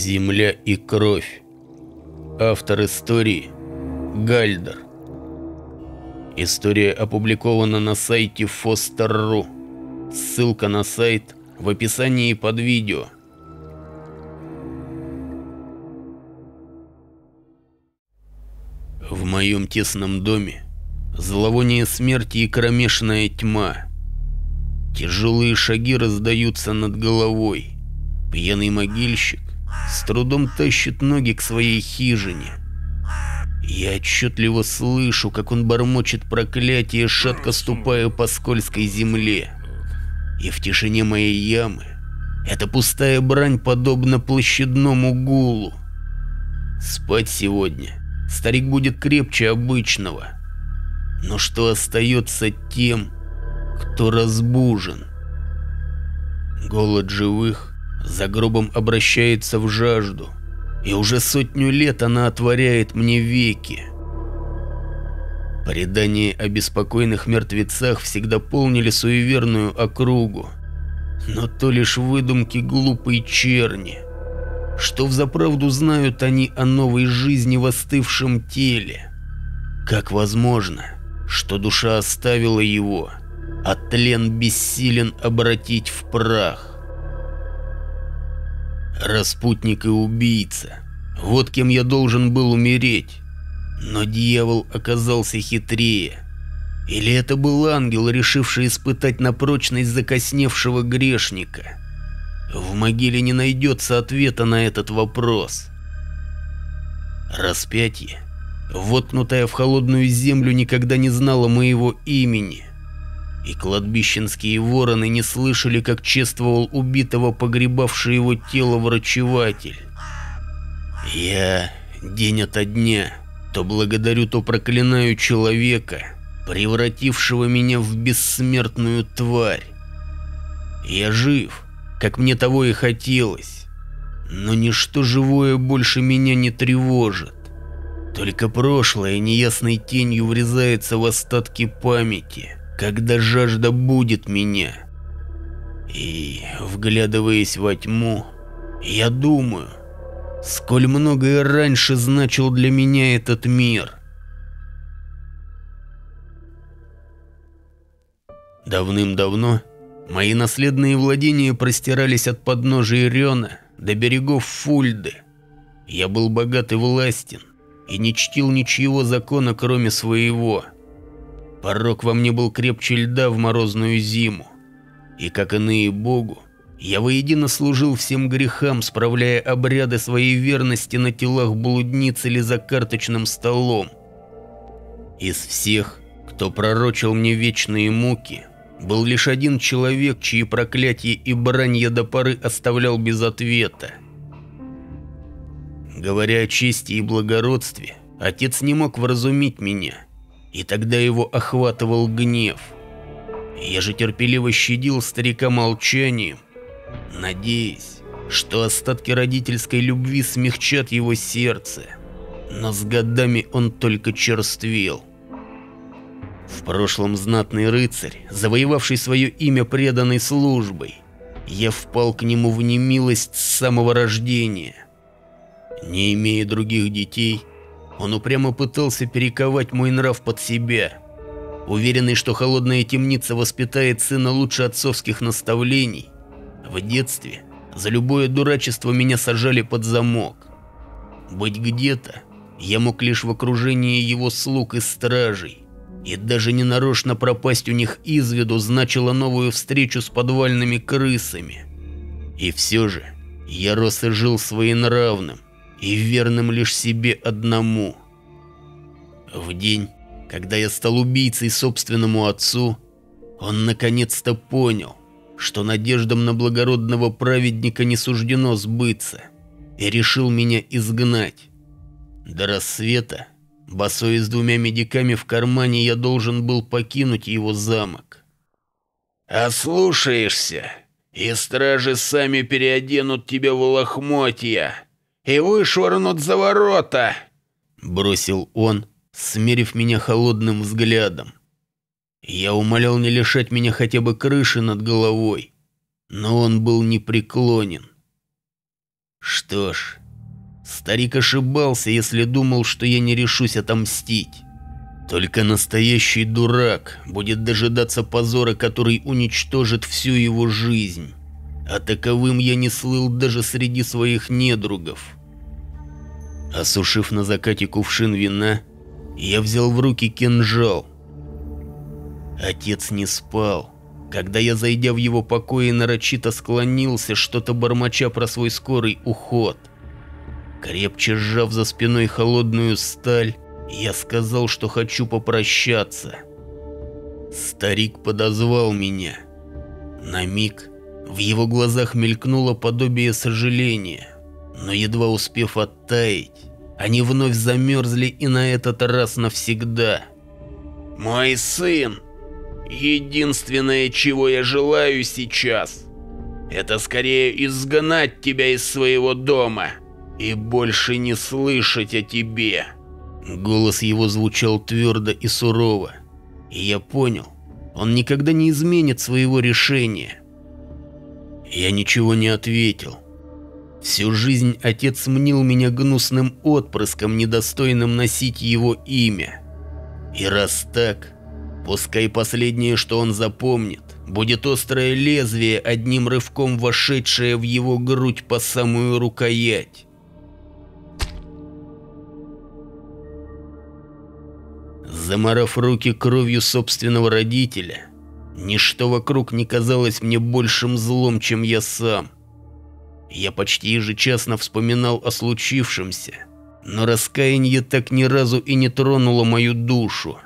Земля и кровь. Автор истории Гальдер. История опубликована на сайте Foster.ru. Ссылка на сайт в описании под видео. В моем тесном доме зловоние смерти и кромешная тьма. Тяжелые шаги раздаются над головой. Пьяный могильщик с трудом тащит ноги к своей хижине. Я отчетливо слышу, как он бормочет проклятие, шатко ступая по скользкой земле. И в тишине моей ямы эта пустая брань подобна площадному гулу. Спать сегодня старик будет крепче обычного. Но что остается тем, кто разбужен? Голод живых за гробом обращается в жажду, и уже сотню лет она отворяет мне веки. Предания о беспокойных мертвецах всегда полнили суеверную округу, но то лишь выдумки глупой черни. Что взаправду знают они о новой жизни в остывшем теле? Как возможно, что душа оставила его, а тлен бессилен обратить в прах? Распутник и убийца. Вот кем я должен был умереть. Но дьявол оказался хитрее. Или это был ангел, решивший испытать на прочность закосневшего грешника? В могиле не найдется ответа на этот вопрос. Распятие, воткнутое в холодную землю, никогда не знало моего имени и кладбищенские вороны не слышали, как чествовал убитого погребавший его тело врачеватель. Я день ото дня то благодарю, то проклинаю человека, превратившего меня в бессмертную тварь. Я жив, как мне того и хотелось, но ничто живое больше меня не тревожит. Только прошлое неясной тенью врезается в остатки памяти когда жажда будет меня. И, вглядываясь во тьму, я думаю, сколь многое раньше значил для меня этот мир. Давным-давно мои наследные владения простирались от подножия Рена до берегов Фульды. Я был богат и властен, и не чтил ничьего закона, кроме своего – Порог во мне был крепче льда в морозную зиму. И как иные богу, я воедино служил всем грехам, справляя обряды своей верности на телах блудниц или за карточным столом. Из всех, кто пророчил мне вечные муки, был лишь один человек, чьи проклятия и брань до поры оставлял без ответа. Говоря о чести и благородстве, отец не мог вразумить меня – и тогда его охватывал гнев. Я же терпеливо щадил старика молчанием, надеясь, что остатки родительской любви смягчат его сердце. Но с годами он только черствел. В прошлом знатный рыцарь, завоевавший свое имя преданной службой, я впал к нему в немилость с самого рождения. Не имея других детей, он упрямо пытался перековать мой нрав под себя. Уверенный, что холодная темница воспитает сына лучше отцовских наставлений, в детстве за любое дурачество меня сажали под замок. Быть где-то я мог лишь в окружении его слуг и стражей, и даже ненарочно пропасть у них из виду значило новую встречу с подвальными крысами. И все же я рос и жил своенравным, и верным лишь себе одному. В день, когда я стал убийцей собственному отцу, он наконец-то понял, что надеждам на благородного праведника не суждено сбыться, и решил меня изгнать. До рассвета, босой с двумя медиками в кармане, я должен был покинуть его замок. «Ослушаешься, и стражи сами переоденут тебя в лохмотья», и вышвырнут за ворота!» Бросил он, смерив меня холодным взглядом. Я умолял не лишать меня хотя бы крыши над головой, но он был непреклонен. Что ж, старик ошибался, если думал, что я не решусь отомстить. Только настоящий дурак будет дожидаться позора, который уничтожит всю его жизнь. А таковым я не слыл даже среди своих недругов. Осушив на закате кувшин вина, я взял в руки кинжал. Отец не спал. Когда я, зайдя в его покои, нарочито склонился, что-то бормоча про свой скорый уход. Крепче сжав за спиной холодную сталь, я сказал, что хочу попрощаться. Старик подозвал меня. На миг в его глазах мелькнуло подобие сожаления, но едва успев оттаять, они вновь замерзли и на этот раз навсегда. «Мой сын!» Единственное, чего я желаю сейчас, это скорее изгнать тебя из своего дома и больше не слышать о тебе. Голос его звучал твердо и сурово, и я понял, он никогда не изменит своего решения. Я ничего не ответил. Всю жизнь отец мнил меня гнусным отпрыском, недостойным носить его имя. И раз так, Пускай последнее, что он запомнит, будет острое лезвие, одним рывком вошедшее в его грудь по самую рукоять. Заморав руки кровью собственного родителя, ничто вокруг не казалось мне большим злом, чем я сам. Я почти ежечасно вспоминал о случившемся, но раскаяние так ни разу и не тронуло мою душу.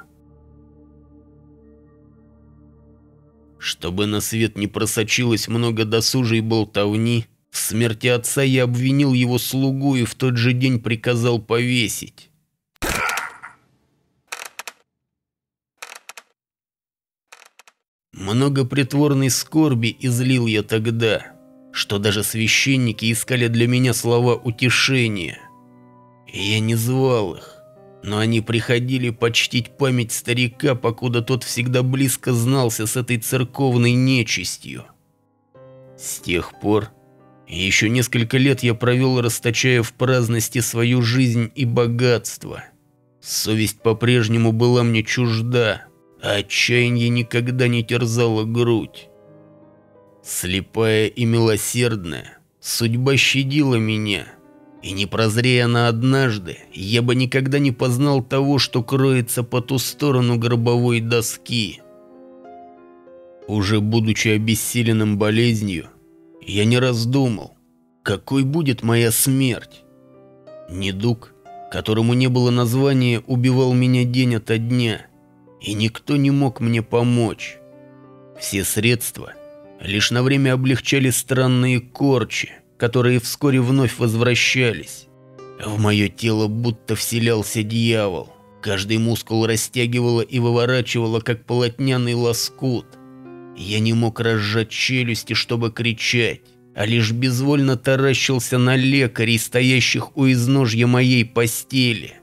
Чтобы на свет не просочилось много досужей болтовни, в смерти отца я обвинил его слугу и в тот же день приказал повесить. Много притворной скорби излил я тогда, что даже священники искали для меня слова утешения. И я не звал их но они приходили почтить память старика, покуда тот всегда близко знался с этой церковной нечистью. С тех пор еще несколько лет я провел, расточая в праздности свою жизнь и богатство. Совесть по-прежнему была мне чужда, а отчаяние никогда не терзало грудь. Слепая и милосердная, судьба щадила меня – и не прозрея она однажды, я бы никогда не познал того, что кроется по ту сторону гробовой доски. Уже будучи обессиленным болезнью, я не раздумал, какой будет моя смерть. Недуг, которому не было названия, убивал меня день ото дня, и никто не мог мне помочь. Все средства лишь на время облегчали странные корчи – которые вскоре вновь возвращались. В мое тело будто вселялся дьявол. Каждый мускул растягивало и выворачивало, как полотняный лоскут. Я не мог разжать челюсти, чтобы кричать, а лишь безвольно таращился на лекарей, стоящих у изножья моей постели.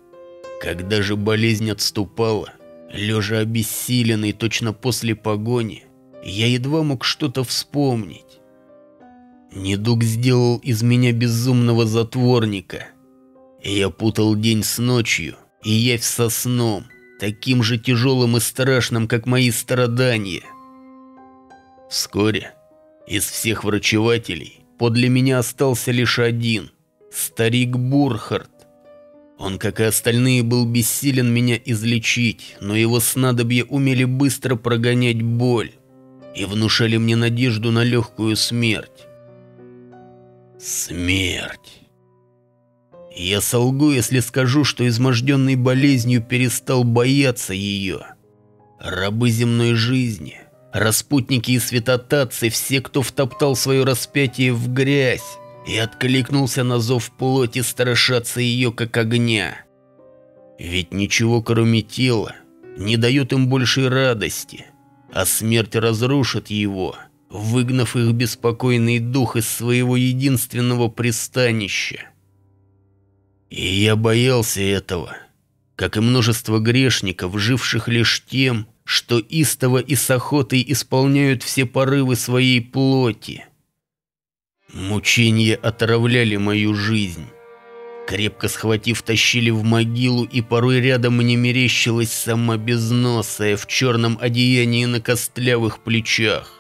Когда же болезнь отступала, лежа обессиленный точно после погони, я едва мог что-то вспомнить. Недуг сделал из меня безумного затворника. Я путал день с ночью и явь со сном, таким же тяжелым и страшным, как мои страдания. Вскоре из всех врачевателей подле меня остался лишь один – старик Бурхард. Он, как и остальные, был бессилен меня излечить, но его снадобья умели быстро прогонять боль и внушали мне надежду на легкую смерть. Смерть. Я солгу, если скажу, что изможденный болезнью перестал бояться ее. Рабы земной жизни, распутники и святотатцы, все, кто втоптал свое распятие в грязь и откликнулся на зов плоти, страшатся ее как огня. Ведь ничего, кроме тела, не дает им большей радости, а смерть разрушит его – выгнав их беспокойный дух из своего единственного пристанища. И я боялся этого, как и множество грешников, живших лишь тем, что истово и с охотой исполняют все порывы своей плоти. Мучения отравляли мою жизнь. Крепко схватив, тащили в могилу, и порой рядом мне мерещилась сама безносая в черном одеянии на костлявых плечах.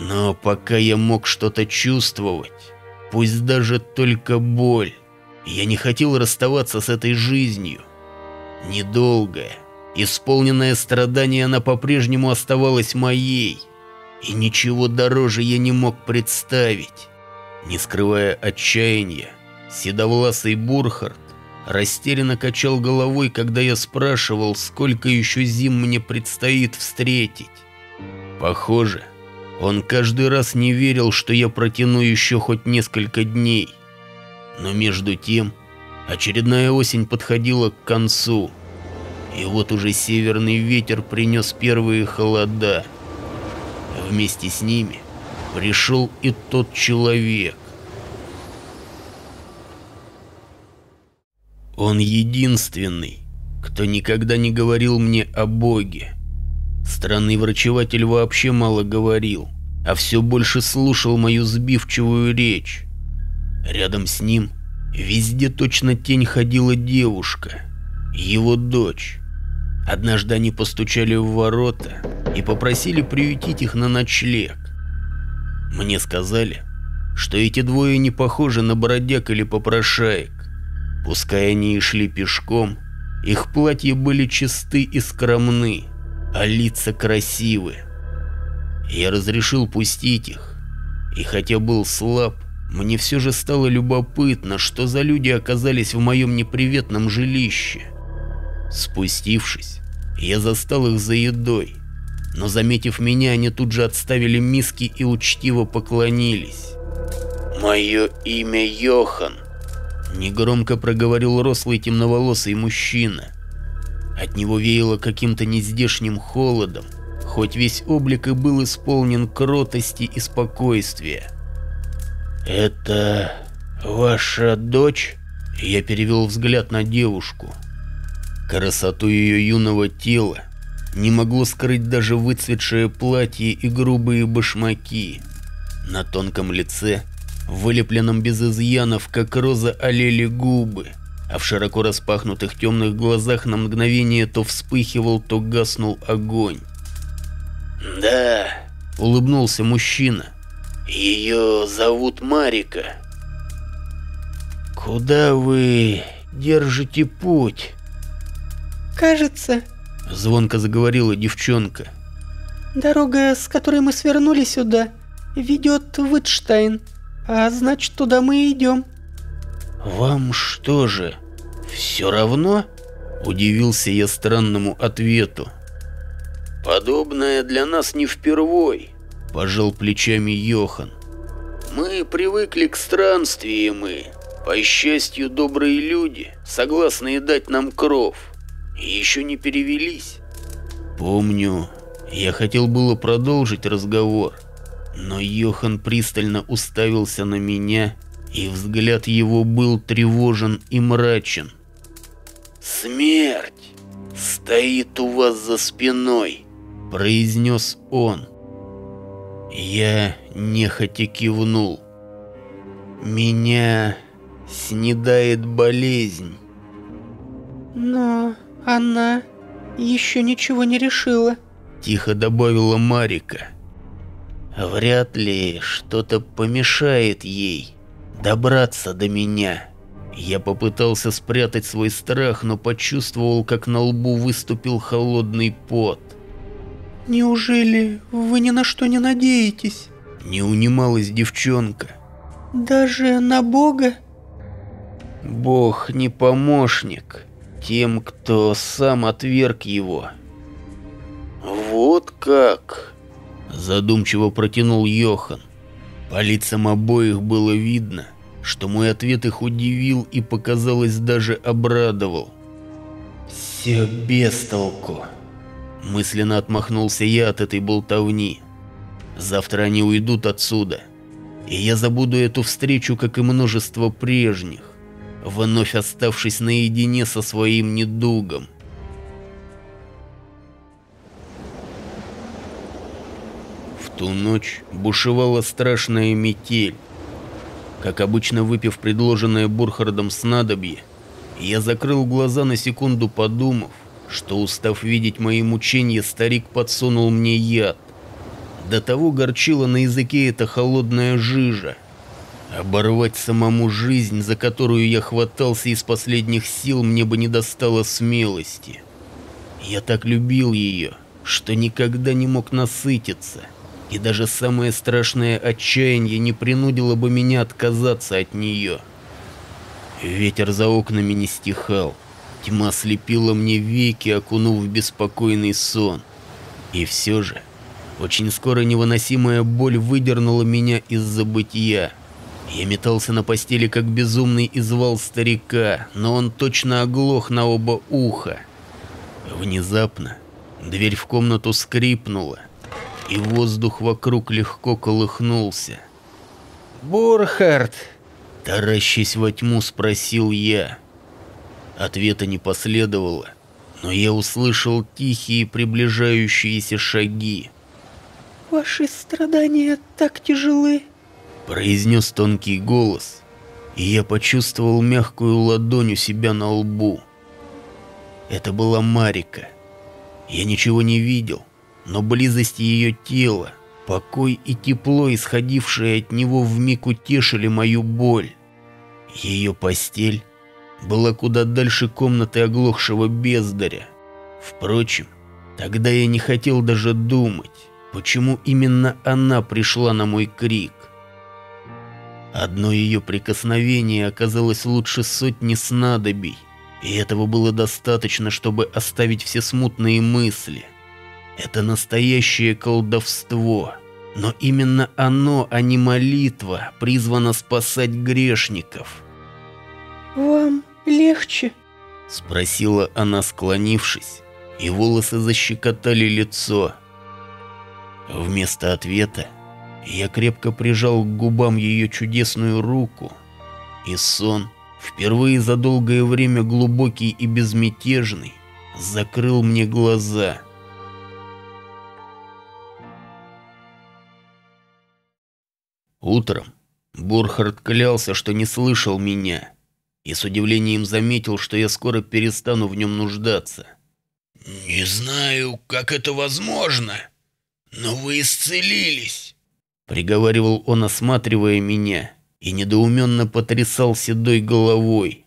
Но пока я мог что-то чувствовать, пусть даже только боль, я не хотел расставаться с этой жизнью. Недолгая, исполненная страдания, она по-прежнему оставалась моей, и ничего дороже я не мог представить. Не скрывая отчаяния, седовласый Бурхард растерянно качал головой, когда я спрашивал, сколько еще зим мне предстоит встретить. Похоже, он каждый раз не верил, что я протяну еще хоть несколько дней. Но между тем, очередная осень подходила к концу. И вот уже северный ветер принес первые холода. Вместе с ними пришел и тот человек. Он единственный, кто никогда не говорил мне о Боге. Странный врачеватель вообще мало говорил, а все больше слушал мою сбивчивую речь. Рядом с ним везде точно тень ходила девушка, его дочь. Однажды они постучали в ворота и попросили приютить их на ночлег. Мне сказали, что эти двое не похожи на бродяг или попрошаек. Пускай они и шли пешком, их платья были чисты и скромны а лица красивы. Я разрешил пустить их, и хотя был слаб, мне все же стало любопытно, что за люди оказались в моем неприветном жилище. Спустившись, я застал их за едой, но заметив меня, они тут же отставили миски и учтиво поклонились. «Мое имя Йохан», — негромко проговорил рослый темноволосый мужчина. От него веяло каким-то нездешним холодом, хоть весь облик и был исполнен кротости и спокойствия. «Это ваша дочь?» Я перевел взгляд на девушку. Красоту ее юного тела не могло скрыть даже выцветшее платье и грубые башмаки. На тонком лице, вылепленном без изъянов, как роза олели губы а в широко распахнутых темных глазах на мгновение то вспыхивал, то гаснул огонь. «Да», — улыбнулся мужчина, — «ее зовут Марика». «Куда вы держите путь?» «Кажется», — звонко заговорила девчонка. «Дорога, с которой мы свернули сюда, ведет в Итштайн, а значит, туда мы идем». «Вам что же, все равно?» – удивился я странному ответу. «Подобное для нас не впервой», – пожал плечами Йохан. «Мы привыкли к странствиям и, по счастью, добрые люди, согласные дать нам кров, еще не перевелись». Помню, я хотел было продолжить разговор, но Йохан пристально уставился на меня и взгляд его был тревожен и мрачен. «Смерть стоит у вас за спиной», — произнес он. Я нехотя кивнул. «Меня снедает болезнь». «Но она еще ничего не решила», — тихо добавила Марика. «Вряд ли что-то помешает ей» добраться до меня. Я попытался спрятать свой страх, но почувствовал, как на лбу выступил холодный пот. «Неужели вы ни на что не надеетесь?» Не унималась девчонка. «Даже на Бога?» «Бог не помощник тем, кто сам отверг его». «Вот как?» Задумчиво протянул Йохан. По лицам обоих было видно, что мой ответ их удивил и, показалось, даже обрадовал. «Все без толку», – мысленно отмахнулся я от этой болтовни. «Завтра они уйдут отсюда, и я забуду эту встречу, как и множество прежних, вновь оставшись наедине со своим недугом». В ту ночь бушевала страшная метель. Как обычно выпив предложенное Бурхардом снадобье, я закрыл глаза на секунду подумав, что устав видеть мои мучения, старик подсунул мне яд. До того горчила на языке эта холодная жижа. Оборвать самому жизнь, за которую я хватался из последних сил, мне бы не достало смелости. Я так любил ее, что никогда не мог насытиться, и даже самое страшное отчаяние не принудило бы меня отказаться от нее. Ветер за окнами не стихал, тьма слепила мне веки, окунув в беспокойный сон. И все же, очень скоро невыносимая боль выдернула меня из забытия. Я метался на постели как безумный и звал старика, но он точно оглох на оба уха. Внезапно дверь в комнату скрипнула, и воздух вокруг легко колыхнулся. «Бурхард!» Таращись во тьму, спросил я. Ответа не последовало, но я услышал тихие приближающиеся шаги. «Ваши страдания так тяжелы», — произнес тонкий голос, и я почувствовал мягкую ладонь у себя на лбу. Это была Марика. Я ничего не видел, но близость ее тела, покой и тепло, исходившие от него, вмиг утешили мою боль. Ее постель была куда дальше комнаты оглохшего бездаря. Впрочем, тогда я не хотел даже думать, почему именно она пришла на мой крик. Одно ее прикосновение оказалось лучше сотни снадобий, и этого было достаточно, чтобы оставить все смутные мысли. Это настоящее колдовство, но именно оно, а не молитва, призвано спасать грешников. «Вам легче?» — спросила она, склонившись, и волосы защекотали лицо. Вместо ответа я крепко прижал к губам ее чудесную руку, и сон, впервые за долгое время глубокий и безмятежный, закрыл мне глаза. Утром Бурхард клялся, что не слышал меня, и с удивлением заметил, что я скоро перестану в нем нуждаться. «Не знаю, как это возможно, но вы исцелились», — приговаривал он, осматривая меня, и недоуменно потрясал седой головой.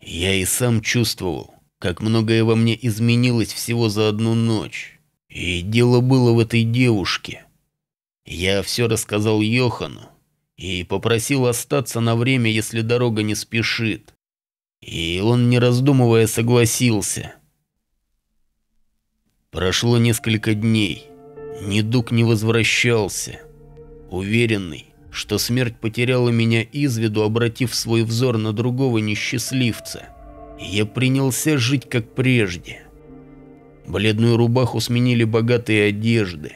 Я и сам чувствовал, как многое во мне изменилось всего за одну ночь. И дело было в этой девушке. Я все рассказал Йохану и попросил остаться на время, если дорога не спешит. И он, не раздумывая, согласился. Прошло несколько дней. Недуг не возвращался. Уверенный, что смерть потеряла меня из виду, обратив свой взор на другого несчастливца, я принялся жить как прежде. Бледную рубаху сменили богатые одежды.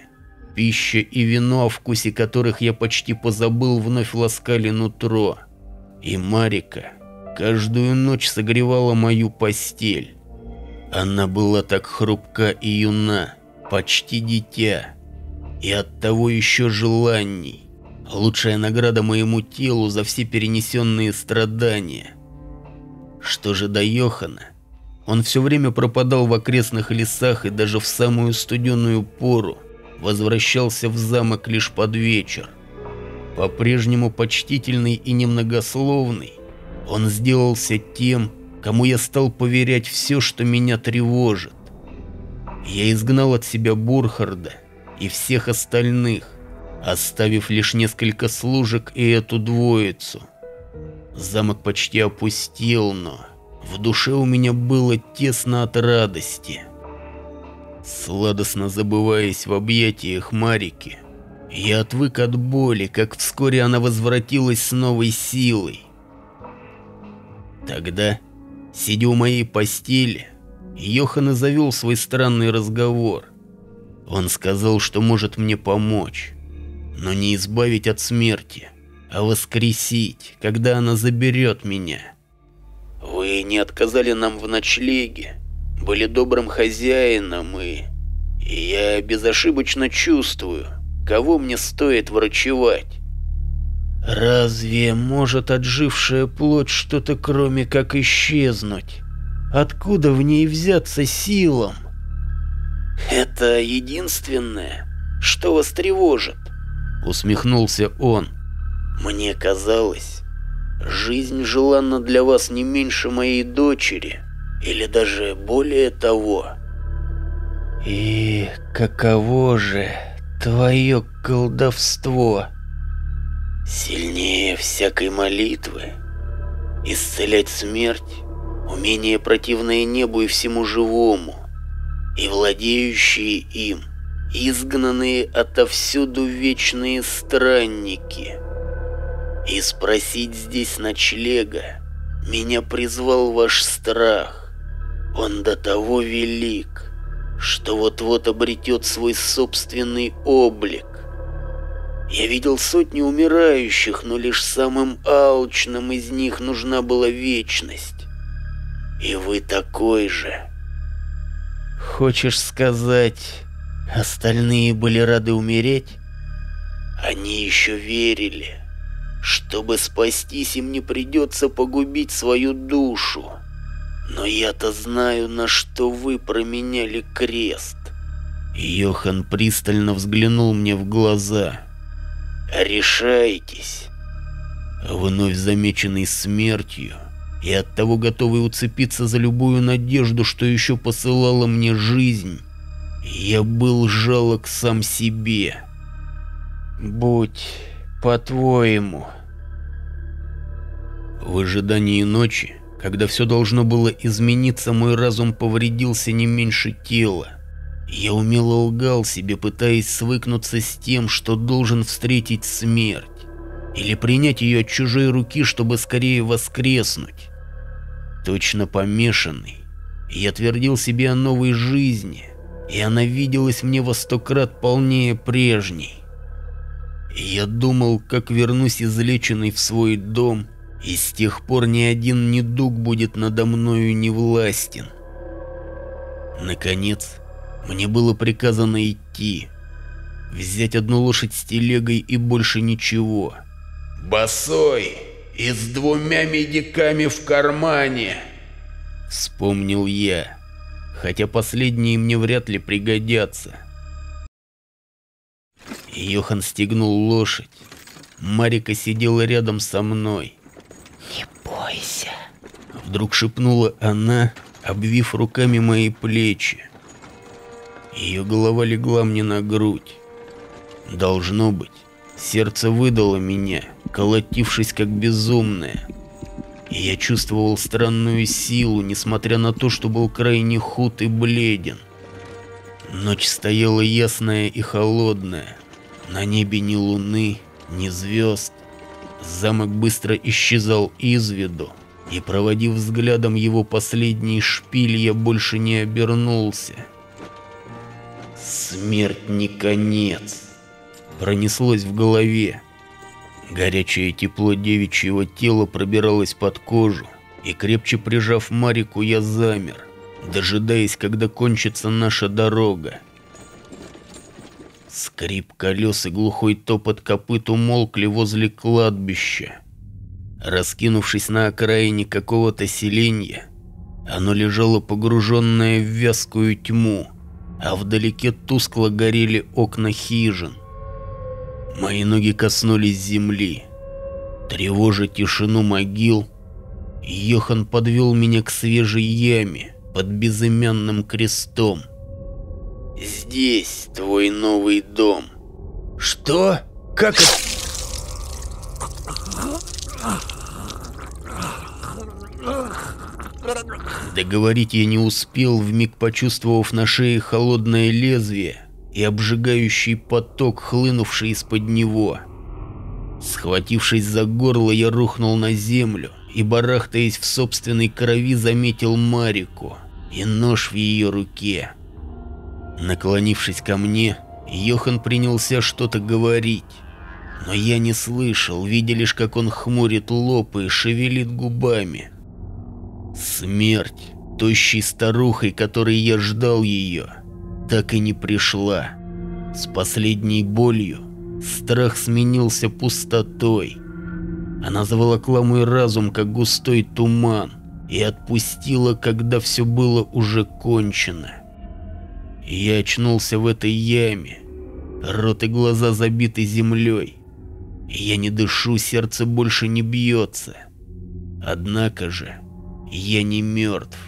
Пища и вино, о вкусе которых я почти позабыл, вновь ласкали нутро. И Марика каждую ночь согревала мою постель. Она была так хрупка и юна, почти дитя, и оттого еще желаний. Лучшая награда моему телу за все перенесенные страдания. Что же до Йохана? Он все время пропадал в окрестных лесах и даже в самую студеную пору возвращался в замок лишь под вечер. По-прежнему почтительный и немногословный, он сделался тем, кому я стал поверять все, что меня тревожит. Я изгнал от себя Бурхарда и всех остальных, оставив лишь несколько служек и эту двоицу. Замок почти опустел, но в душе у меня было тесно от радости. Сладостно забываясь в объятиях Марики, я отвык от боли, как вскоре она возвратилась с новой силой. Тогда, сидя у моей постели, Йохан и завел свой странный разговор. Он сказал, что может мне помочь, но не избавить от смерти, а воскресить, когда она заберет меня. Вы не отказали нам в ночлеге, были добрым хозяином и... и я безошибочно чувствую, кого мне стоит врачевать. Разве может отжившая плоть что-то кроме как исчезнуть? Откуда в ней взяться силам? Это единственное, что вас тревожит, усмехнулся он. Мне казалось, жизнь желанна для вас не меньше моей дочери, или даже более того. И каково же твое колдовство? Сильнее всякой молитвы. Исцелять смерть, умение противное небу и всему живому, и владеющие им, изгнанные отовсюду вечные странники. И спросить здесь ночлега меня призвал ваш страх. Он до того велик, что вот-вот обретет свой собственный облик. Я видел сотни умирающих, но лишь самым алчным из них нужна была вечность. И вы такой же. Хочешь сказать, остальные были рады умереть? Они еще верили. Чтобы спастись, им не придется погубить свою душу. Но я-то знаю, на что вы променяли крест. Йохан пристально взглянул мне в глаза. Решайтесь. Вновь замеченный смертью и оттого готовый уцепиться за любую надежду, что еще посылала мне жизнь, я был жалок сам себе. Будь по-твоему. В ожидании ночи когда все должно было измениться, мой разум повредился не меньше тела. Я умело лгал себе, пытаясь свыкнуться с тем, что должен встретить смерть. Или принять ее от чужой руки, чтобы скорее воскреснуть. Точно помешанный. Я твердил себе о новой жизни, и она виделась мне во сто крат полнее прежней. Я думал, как вернусь излеченный в свой дом и с тех пор ни один недуг будет надо мною не властен. Наконец, мне было приказано идти, взять одну лошадь с телегой и больше ничего. «Босой и с двумя медиками в кармане!» Вспомнил я, хотя последние мне вряд ли пригодятся. Йохан стегнул лошадь. Марика сидела рядом со мной. «Не бойся», — вдруг шепнула она, обвив руками мои плечи. Ее голова легла мне на грудь. Должно быть, сердце выдало меня, колотившись как безумное. И я чувствовал странную силу, несмотря на то, что был крайне худ и бледен. Ночь стояла ясная и холодная. На небе ни луны, ни звезд. Замок быстро исчезал из виду, и, проводив взглядом его последний шпиль, я больше не обернулся. Смерть не конец. Пронеслось в голове. Горячее тепло девичьего тела пробиралось под кожу, и крепче прижав Марику, я замер, дожидаясь, когда кончится наша дорога. Скрип колес и глухой топот копыт умолкли возле кладбища. Раскинувшись на окраине какого-то селения, оно лежало погруженное в вязкую тьму, а вдалеке тускло горели окна хижин. Мои ноги коснулись земли. Тревожа тишину могил, Йохан подвел меня к свежей яме под безымянным крестом. Здесь твой новый дом. Что? Как это? Договорить я не успел, вмиг почувствовав на шее холодное лезвие и обжигающий поток, хлынувший из-под него. Схватившись за горло, я рухнул на землю и, барахтаясь в собственной крови, заметил Марику и нож в ее руке. Наклонившись ко мне, Йохан принялся что-то говорить. Но я не слышал, видя лишь, как он хмурит лоб и шевелит губами. Смерть, тощей старухой, которой я ждал ее, так и не пришла. С последней болью страх сменился пустотой. Она заволокла мой разум, как густой туман, и отпустила, когда все было уже кончено. Я очнулся в этой яме, рот и глаза забиты землей. Я не дышу, сердце больше не бьется. Однако же я не мертв,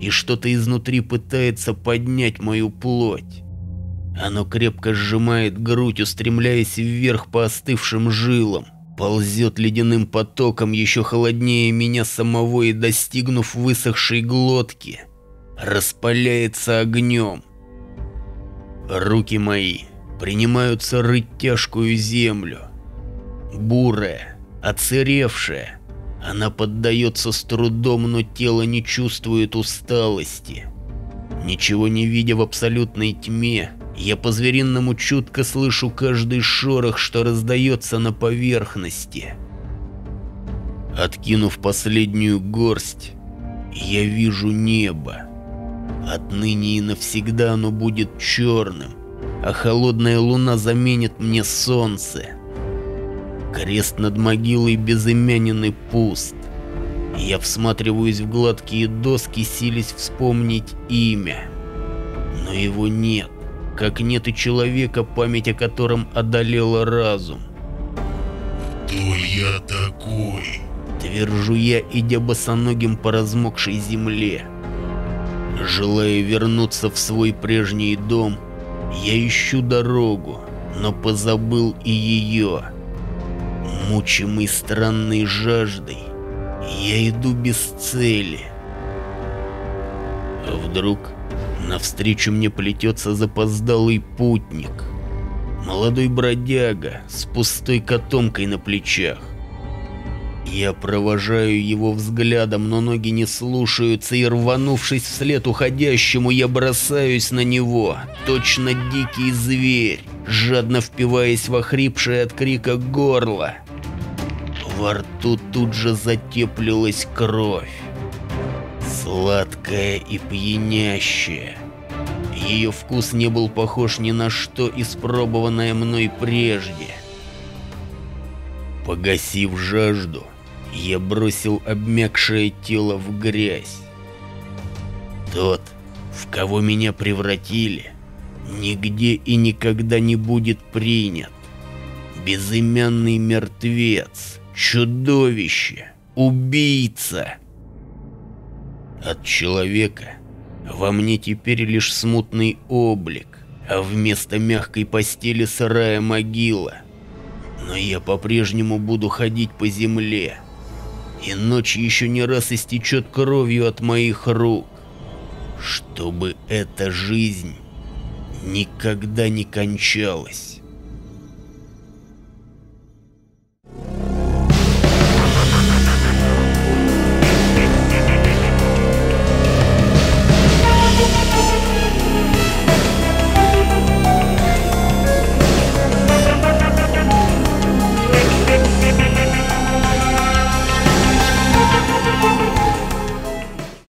и что-то изнутри пытается поднять мою плоть. Оно крепко сжимает грудь, устремляясь вверх по остывшим жилам, ползет ледяным потоком еще холоднее меня самого и, достигнув высохшей глотки, распаляется огнем. Руки мои принимаются рыть тяжкую землю. Бурая, оцеревшая, она поддается с трудом, но тело не чувствует усталости. Ничего не видя в абсолютной тьме, я по-звериному чутко слышу каждый шорох, что раздается на поверхности. Откинув последнюю горсть, я вижу небо. Отныне и навсегда оно будет черным, а холодная луна заменит мне солнце. Крест над могилой безымянен и пуст. Я всматриваюсь в гладкие доски, силясь вспомнить имя. Но его нет как нет и человека, память о котором одолела разум. «Кто я такой?» Твержу я, идя босоногим по размокшей земле. Желая вернуться в свой прежний дом, я ищу дорогу, но позабыл и ее. Мучимый странной жаждой, я иду без цели. А вдруг Навстречу мне плетется запоздалый путник. Молодой бродяга с пустой котомкой на плечах. Я провожаю его взглядом, но ноги не слушаются, и рванувшись вслед уходящему, я бросаюсь на него, точно дикий зверь, жадно впиваясь в охрипшее от крика горло. Во рту тут же затеплилась кровь сладкая и пьянящая. Ее вкус не был похож ни на что испробованное мной прежде. Погасив жажду, я бросил обмякшее тело в грязь. Тот, в кого меня превратили, нигде и никогда не будет принят. Безымянный мертвец, чудовище, убийца. От человека во мне теперь лишь смутный облик, а вместо мягкой постели сырая могила. Но я по-прежнему буду ходить по земле, и ночь еще не раз истечет кровью от моих рук, чтобы эта жизнь никогда не кончалась.